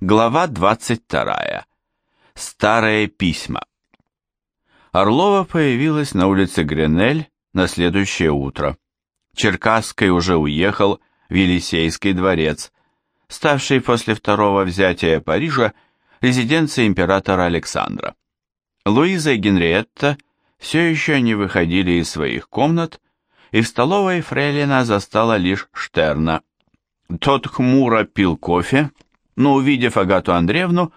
Глава 22. Старые письма. Орлова появилась на улице Гренель на следующее утро. Черкасский уже уехал в Елисейский дворец, ставший после второго взятия Парижа резиденцией императора Александра. Луиза и Генриетта все еще не выходили из своих комнат, и в столовой Фрейлина застала лишь Штерна. Тот хмуро пил кофе, но, увидев Агату Андреевну,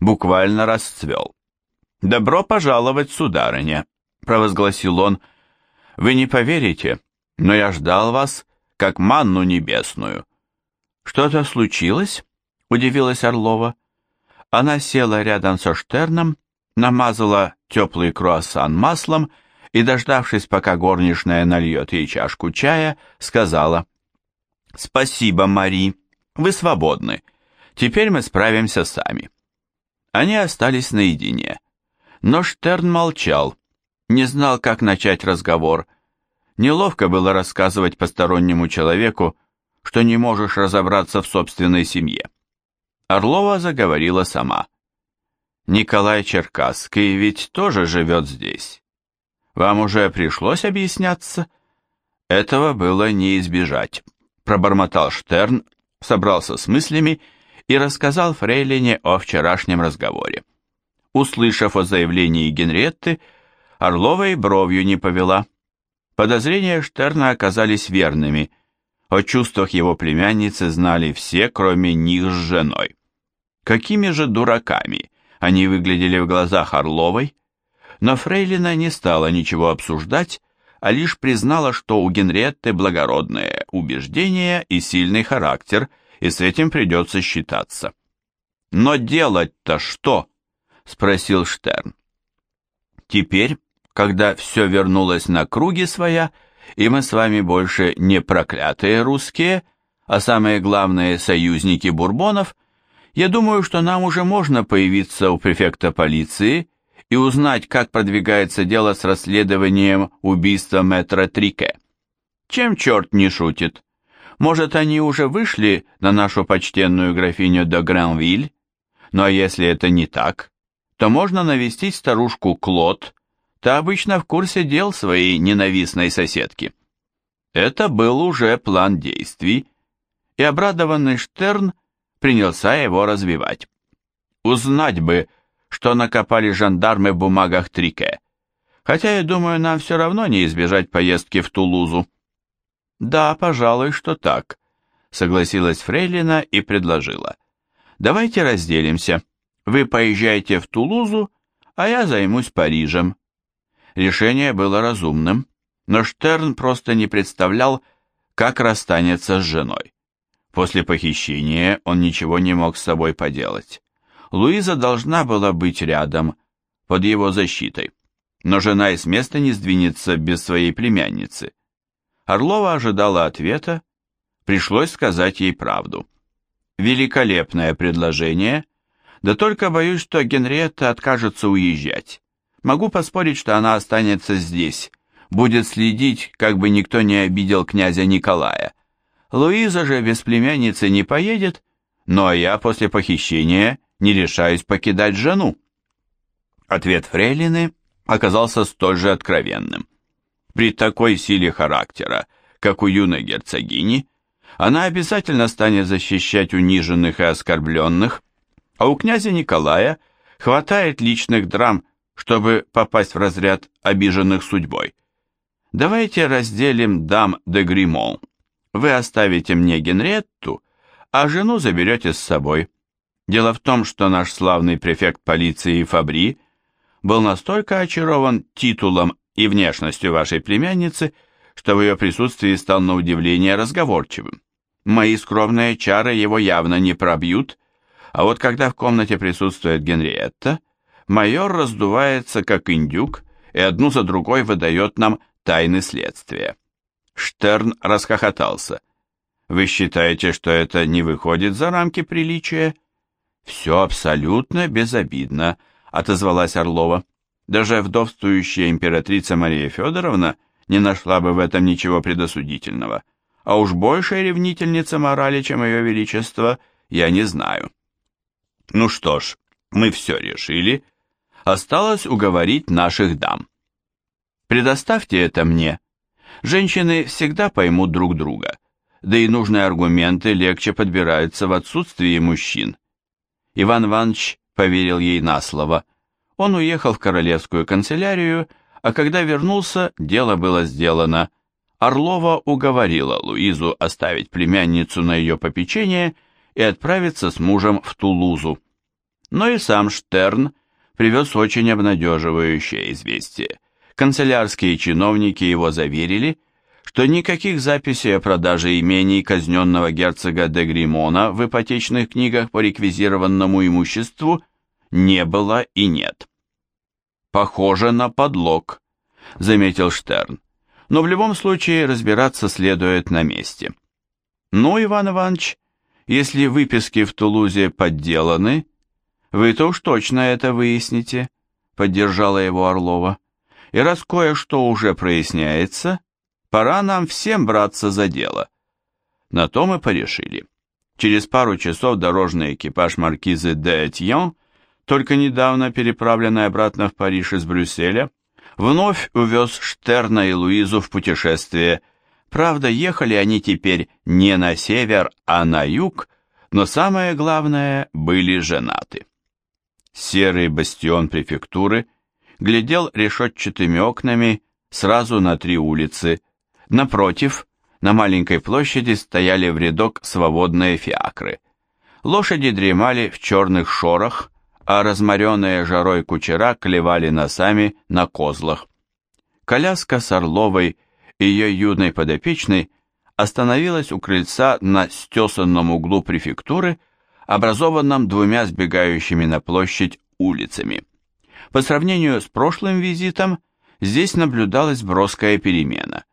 буквально расцвел. «Добро пожаловать, сударыня», — провозгласил он. «Вы не поверите, но я ждал вас, как манну небесную». «Что-то случилось?» — удивилась Орлова. Она села рядом со Штерном, намазала теплый круассан маслом и, дождавшись, пока горничная нальет ей чашку чая, сказала, «Спасибо, Мари, вы свободны. Теперь мы справимся сами». Они остались наедине. Но Штерн молчал, не знал, как начать разговор. Неловко было рассказывать постороннему человеку, что не можешь разобраться в собственной семье. Орлова заговорила сама. «Николай Черкасский ведь тоже живет здесь. Вам уже пришлось объясняться?» Этого было не избежать, пробормотал Штерн, собрался с мыслями и рассказал Фрейлине о вчерашнем разговоре. Услышав о заявлении Генретты, Орлова и бровью не повела. Подозрения Штерна оказались верными. О чувствах его племянницы знали все, кроме них с женой. Какими же дураками они выглядели в глазах Орловой? Но Фрейлина не стала ничего обсуждать, а лишь признала, что у Генретты благородные убеждения и сильный характер – и с этим придется считаться. «Но делать-то что?» — спросил Штерн. «Теперь, когда все вернулось на круги своя, и мы с вами больше не проклятые русские, а самые главные союзники бурбонов, я думаю, что нам уже можно появиться у префекта полиции и узнать, как продвигается дело с расследованием убийства мэтра Трике. Чем черт не шутит? Может, они уже вышли на нашу почтенную графиню де Гранвиль? А если это не так, то можно навестить старушку Клод, та обычно в курсе дел своей ненавистной соседки. Это был уже план действий, и обрадованный Штерн принялся его развивать. Узнать бы, что накопали жандармы в бумагах Трике, хотя, я думаю, нам все равно не избежать поездки в Тулузу. «Да, пожалуй, что так», — согласилась Фрейлина и предложила. «Давайте разделимся. Вы поезжайте в Тулузу, а я займусь Парижем». Решение было разумным, но Штерн просто не представлял, как расстанется с женой. После похищения он ничего не мог с собой поделать. Луиза должна была быть рядом, под его защитой, но жена и с места не сдвинется без своей племянницы. Орлова ожидала ответа, пришлось сказать ей правду. Великолепное предложение, да только боюсь, что Генриетта откажется уезжать. Могу поспорить, что она останется здесь, будет следить, как бы никто не обидел князя Николая. Луиза же без племянницы не поедет, но я после похищения не решаюсь покидать жену. Ответ Фрейлины оказался столь же откровенным. При такой силе характера, как у юной герцогини, она обязательно станет защищать униженных и оскорбленных, а у князя Николая хватает личных драм, чтобы попасть в разряд обиженных судьбой. Давайте разделим дам де Гримон. Вы оставите мне Генретту, а жену заберете с собой. Дело в том, что наш славный префект полиции Фабри был настолько очарован титулом и внешностью вашей племянницы, что в ее присутствии стал на удивление разговорчивым. Мои скромные чары его явно не пробьют, а вот когда в комнате присутствует Генриетта, майор раздувается как индюк и одну за другой выдает нам тайны следствия. Штерн расхохотался. «Вы считаете, что это не выходит за рамки приличия?» «Все абсолютно безобидно», — отозвалась Орлова. Даже вдовствующая императрица Мария Федоровна не нашла бы в этом ничего предосудительного, а уж большая ревнительница морали, чем ее величество, я не знаю. Ну что ж, мы все решили. Осталось уговорить наших дам. Предоставьте это мне. Женщины всегда поймут друг друга, да и нужные аргументы легче подбираются в отсутствии мужчин. Иван Иванович поверил ей на слово. Он уехал в королевскую канцелярию, а когда вернулся, дело было сделано. Орлова уговорила Луизу оставить племянницу на ее попечение и отправиться с мужем в Тулузу. Но и сам Штерн привез очень обнадеживающее известие. Канцелярские чиновники его заверили, что никаких записей о продаже имений казненного герцога де Гримона в ипотечных книгах по реквизированному имуществу не было и нет. «Похоже на подлог», — заметил Штерн, «но в любом случае разбираться следует на месте». «Ну, Иван Иванович, если выписки в Тулузе подделаны, вы-то уж точно это выясните», — поддержала его Орлова. «И раз кое-что уже проясняется, Пора нам всем браться за дело. На то мы порешили. Через пару часов дорожный экипаж маркизы де Этьон, только недавно переправленный обратно в Париж из Брюсселя, вновь увез Штерна и Луизу в путешествие. Правда, ехали они теперь не на север, а на юг, но самое главное, были женаты. Серый бастион префектуры глядел решетчатыми окнами сразу на три улицы – Напротив, на маленькой площади стояли в рядок свободные фиакры. Лошади дремали в черных шорах, а разморенные жарой кучера клевали носами на козлах. Коляска с Орловой и ее юной подопечной остановилась у крыльца на стесанном углу префектуры, образованном двумя сбегающими на площадь улицами. По сравнению с прошлым визитом, здесь наблюдалась броская перемена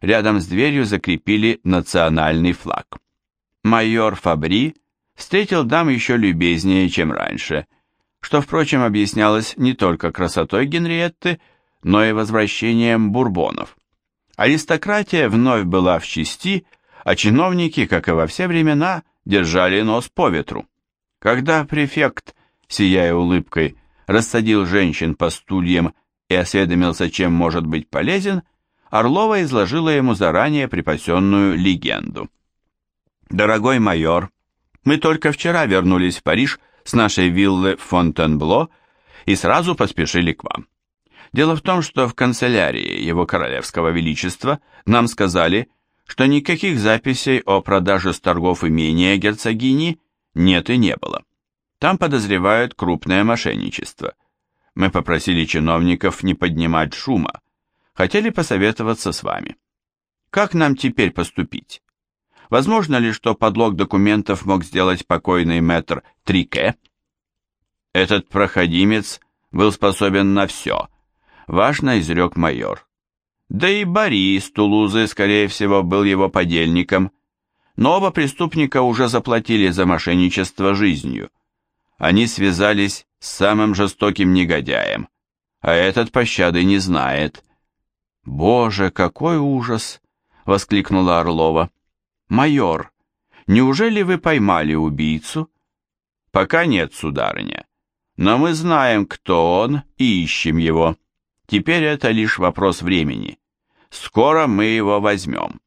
рядом с дверью закрепили национальный флаг. Майор Фабри встретил дам еще любезнее, чем раньше, что, впрочем, объяснялось не только красотой Генриетты, но и возвращением бурбонов. Аристократия вновь была в чести, а чиновники, как и во все времена, держали нос по ветру. Когда префект, сияя улыбкой, рассадил женщин по стульям и осведомился, чем может быть полезен, Орлова изложила ему заранее припасенную легенду. «Дорогой майор, мы только вчера вернулись в Париж с нашей виллы Фонтенбло и сразу поспешили к вам. Дело в том, что в канцелярии Его Королевского Величества нам сказали, что никаких записей о продаже с торгов имения герцогини нет и не было. Там подозревают крупное мошенничество. Мы попросили чиновников не поднимать шума, хотели посоветоваться с вами. Как нам теперь поступить? Возможно ли, что подлог документов мог сделать покойный мэтр Трике? Этот проходимец был способен на все, важно изрек майор. Да и Борис Тулузы, скорее всего, был его подельником, но оба преступника уже заплатили за мошенничество жизнью. Они связались с самым жестоким негодяем, а этот пощады не знает. «Боже, какой ужас!» — воскликнула Орлова. «Майор, неужели вы поймали убийцу?» «Пока нет, сударыня. Но мы знаем, кто он, и ищем его. Теперь это лишь вопрос времени. Скоро мы его возьмем».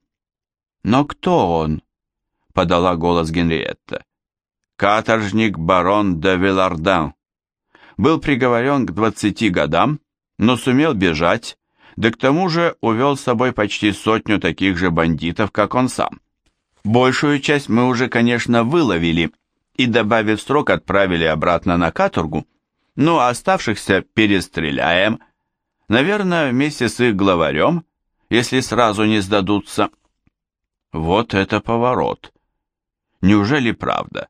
«Но кто он?» — подала голос Генриетта. «Каторжник барон де Вилардан. Был приговорен к двадцати годам, но сумел бежать» да к тому же увел с собой почти сотню таких же бандитов, как он сам. Большую часть мы уже, конечно, выловили и, добавив срок, отправили обратно на каторгу, ну а оставшихся перестреляем, наверное, вместе с их главарем, если сразу не сдадутся. Вот это поворот. Неужели правда?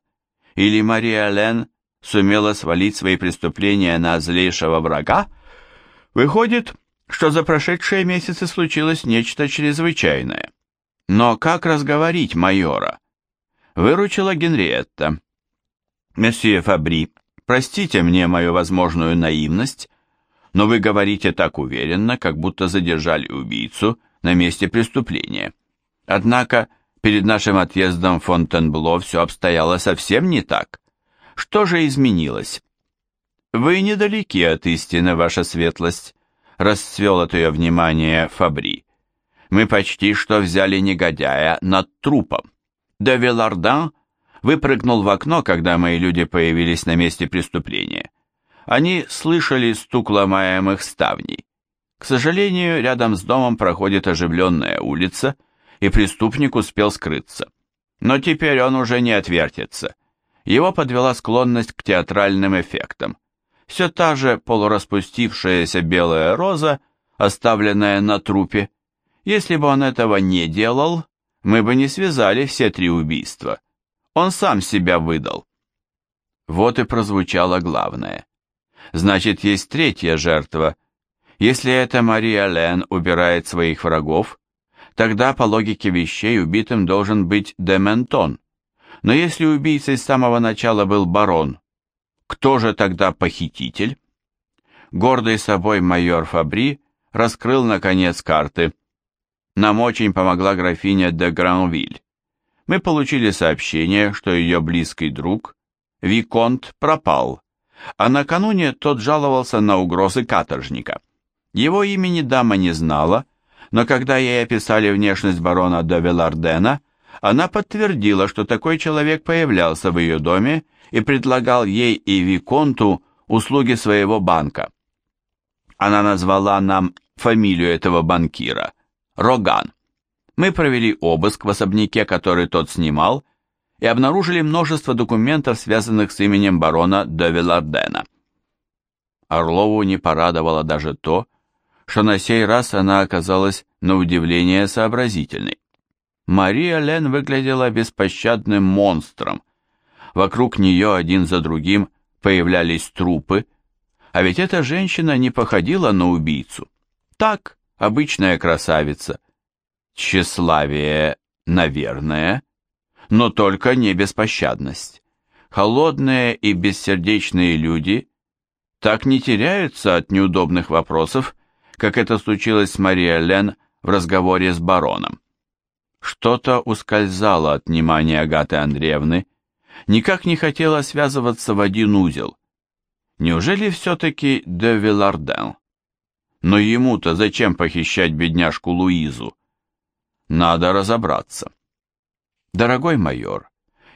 Или Мария Лен сумела свалить свои преступления на злейшего врага? Выходит, что за прошедшие месяцы случилось нечто чрезвычайное. Но как разговорить майора? Выручила Генриетта. «Месье Фабри, простите мне мою возможную наивность, но вы говорите так уверенно, как будто задержали убийцу на месте преступления. Однако перед нашим отъездом в Фонтенбло все обстояло совсем не так. Что же изменилось? Вы недалеки от истины, ваша светлость, расцвел от ее внимания Фабри. Мы почти что взяли негодяя над трупом. Де Вилардан выпрыгнул в окно, когда мои люди появились на месте преступления. Они слышали стук ломаемых ставней. К сожалению, рядом с домом проходит оживленная улица, и преступник успел скрыться. Но теперь он уже не отвертится. Его подвела склонность к театральным эффектам. Все та же полураспустившаяся белая роза, оставленная на трупе. Если бы он этого не делал, мы бы не связали все три убийства. Он сам себя выдал. Вот и прозвучало главное. Значит, есть третья жертва. Если это Мария Лен убирает своих врагов, тогда по логике вещей убитым должен быть Дементон. Но если убийцей с самого начала был барон, кто же тогда похититель? Гордый собой майор Фабри раскрыл, наконец, карты. Нам очень помогла графиня де Гранвиль. Мы получили сообщение, что ее близкий друг, Виконт, пропал, а накануне тот жаловался на угрозы каторжника. Его имени дама не знала, но когда ей описали внешность барона де Велардена, она подтвердила, что такой человек появлялся в ее доме и предлагал ей и Виконту услуги своего банка. Она назвала нам фамилию этого банкира – Роган. Мы провели обыск в особняке, который тот снимал, и обнаружили множество документов, связанных с именем барона де Вилардена. Орлову не порадовало даже то, что на сей раз она оказалась на удивление сообразительной. Мария Лен выглядела беспощадным монстром. Вокруг нее один за другим появлялись трупы, а ведь эта женщина не походила на убийцу. Так, обычная красавица. Тщеславие, наверное, но только не беспощадность. Холодные и бессердечные люди так не теряются от неудобных вопросов, как это случилось с Марией Лен в разговоре с бароном. Что-то ускользало от внимания Агаты Андреевны, никак не хотела связываться в один узел. Неужели все-таки де Виларден? Но ему-то зачем похищать бедняжку Луизу? Надо разобраться. Дорогой майор,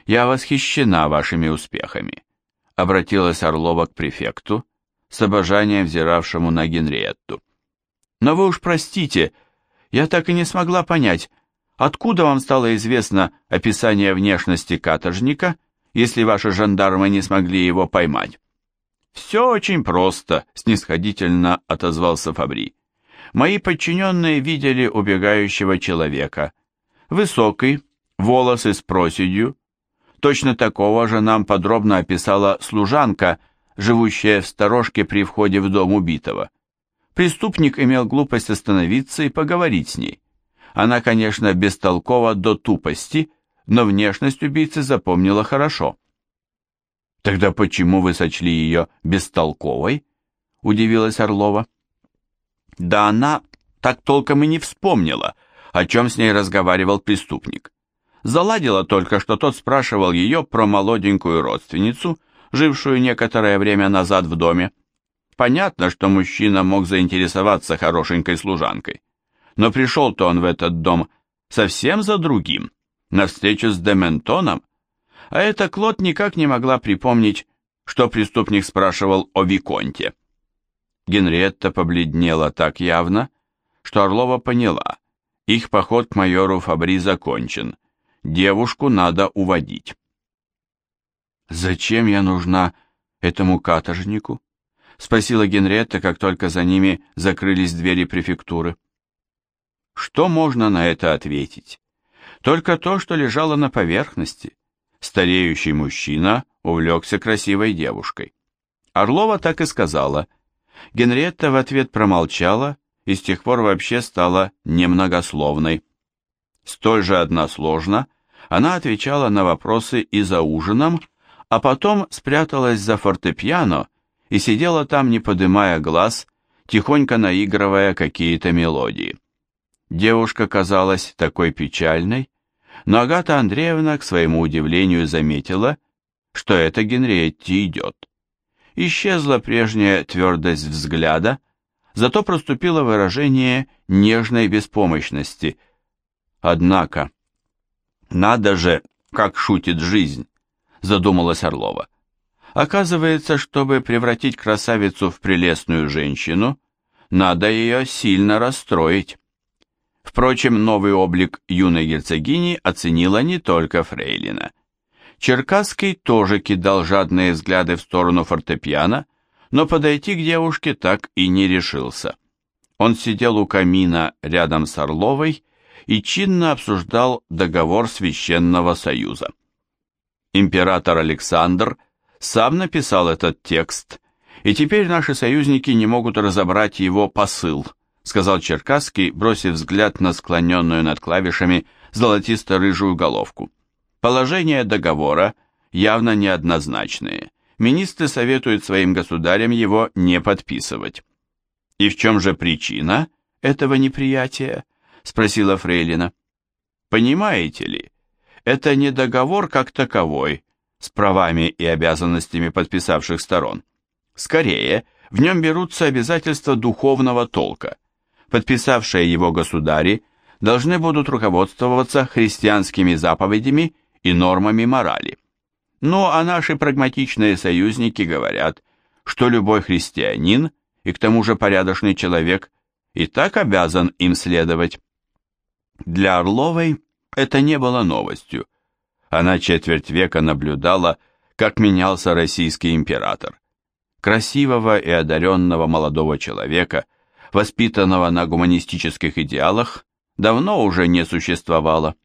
я восхищена вашими успехами, обратилась Орлова к префекту, с обожанием взиравшему на Генриетту. Но вы уж простите, я так и не смогла понять, откуда вам стало известно описание внешности каторжника, если ваши жандармы не смогли его поймать. «Все очень просто», — снисходительно отозвался Фабри. «Мои подчиненные видели убегающего человека. Высокий, волосы с проседью. Точно такого же нам подробно описала служанка, живущая в сторожке при входе в дом убитого. Преступник имел глупость остановиться и поговорить с ней. Она, конечно, бестолкова до тупости, но внешность убийцы запомнила хорошо. «Тогда почему вы сочли ее бестолковой?» – удивилась Орлова. «Да она так толком и не вспомнила, о чем с ней разговаривал преступник. Заладила только, что тот спрашивал ее про молоденькую родственницу, жившую некоторое время назад в доме. Понятно, что мужчина мог заинтересоваться хорошенькой служанкой. Но пришел-то он в этот дом совсем за другим, на встречу с Дементоном, а эта Клод никак не могла припомнить, что преступник спрашивал о Виконте. Генриетта побледнела так явно, что Орлова поняла, их поход к майору Фабри закончен, девушку надо уводить. «Зачем я нужна этому каторжнику?» — спросила Генретта, как только за ними закрылись двери префектуры. Что можно на это ответить? Только то, что лежало на поверхности. Стареющий мужчина увлекся красивой девушкой. Орлова так и сказала. Генретта в ответ промолчала и с тех пор вообще стала немногословной. Столь же односложно она отвечала на вопросы и за ужином, а потом спряталась за фортепиано и сидела там, не подымая глаз, тихонько наигрывая какие-то мелодии. Девушка казалась такой печальной, но Агата Андреевна, к своему удивлению, заметила, что это Генриетти идет. Исчезла прежняя твердость взгляда, зато проступило выражение нежной беспомощности. Однако, надо же, как шутит жизнь, задумалась Орлова. Оказывается, чтобы превратить красавицу в прелестную женщину, надо ее сильно расстроить. Впрочем, новый облик юной герцогини оценила не только Фрейлина. Черкасский тоже кидал жадные взгляды в сторону фортепиано, но подойти к девушке так и не решился. Он сидел у камина рядом с Орловой и чинно обсуждал договор Священного Союза. Император Александр сам написал этот текст, и теперь наши союзники не могут разобрать его посыл, сказал Черкасский, бросив взгляд на склоненную над клавишами золотисто-рыжую головку. Положения договора явно неоднозначные. Министры советуют своим государям его не подписывать. «И в чем же причина этого неприятия?» – спросила Фрейлина. «Понимаете ли, это не договор как таковой, с правами и обязанностями подписавших сторон. Скорее, в нем берутся обязательства духовного толка. Подписавшие его государи должны будут руководствоваться христианскими заповедями и нормами морали. Ну, а наши прагматичные союзники говорят, что любой христианин, и к тому же порядочный человек, и так обязан им следовать. Для Орловой это не было новостью. Она четверть века наблюдала, как менялся российский император. Красивого и одаренного молодого человека, воспитанного на гуманистических идеалах, давно уже не существовало.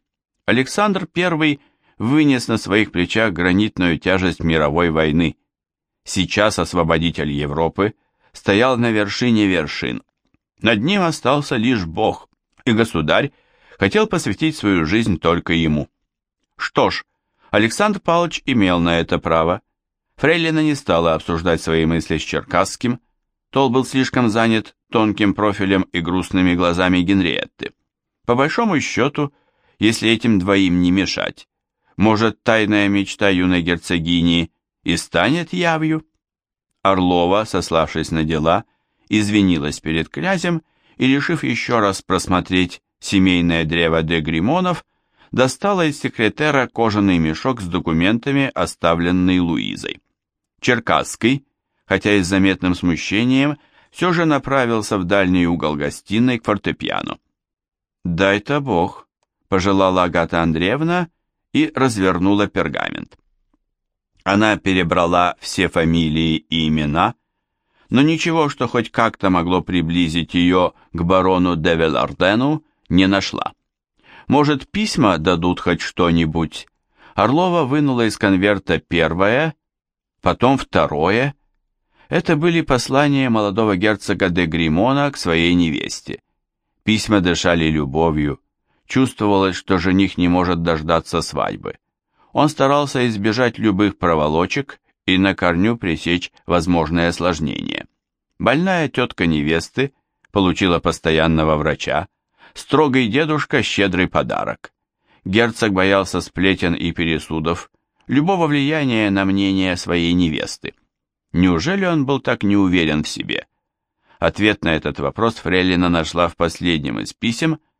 Александр I – вынес на своих плечах гранитную тяжесть мировой войны. Сейчас освободитель Европы стоял на вершине вершин. Над ним остался лишь Бог, и государь хотел посвятить свою жизнь только ему. Что ж, Александр Павлович имел на это право. Фрейлина не стала обсуждать свои мысли с Черкасским, Тол был слишком занят тонким профилем и грустными глазами Генриетты. По большому счету, если этим двоим не мешать, может, тайная мечта юной герцогини и станет явью? Орлова, сославшись на дела, извинилась перед князем и, решив еще раз просмотреть семейное древо де Гримонов, достала из секретера кожаный мешок с документами, оставленный Луизой. Черкасский, хотя и с заметным смущением, все же направился в дальний угол гостиной к фортепиано. «Дай-то Бог», — пожелала Агата Андреевна, — и развернула пергамент. Она перебрала все фамилии и имена, но ничего, что хоть как-то могло приблизить ее к барону де Велардену, не нашла. Может, письма дадут хоть что-нибудь? Орлова вынула из конверта первое, потом второе. Это были послания молодого герцога де Гримона к своей невесте. Письма дышали любовью, Чувствовалось, что жених не может дождаться свадьбы. Он старался избежать любых проволочек и на корню пресечь возможные осложнения. Больная тетка невесты получила постоянного врача, строгий дедушка – щедрый подарок. Герцог боялся сплетен и пересудов, любого влияния на мнение своей невесты. Неужели он был так неуверен в себе? Ответ на этот вопрос Фрелина нашла в последнем из писем –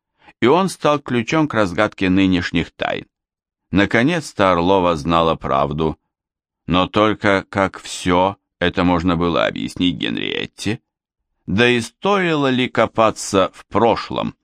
и он стал ключом к разгадке нынешних тайн. Наконец-то Орлова знала правду, но только как все это можно было объяснить Генриетте, да и стоило ли копаться в прошлом?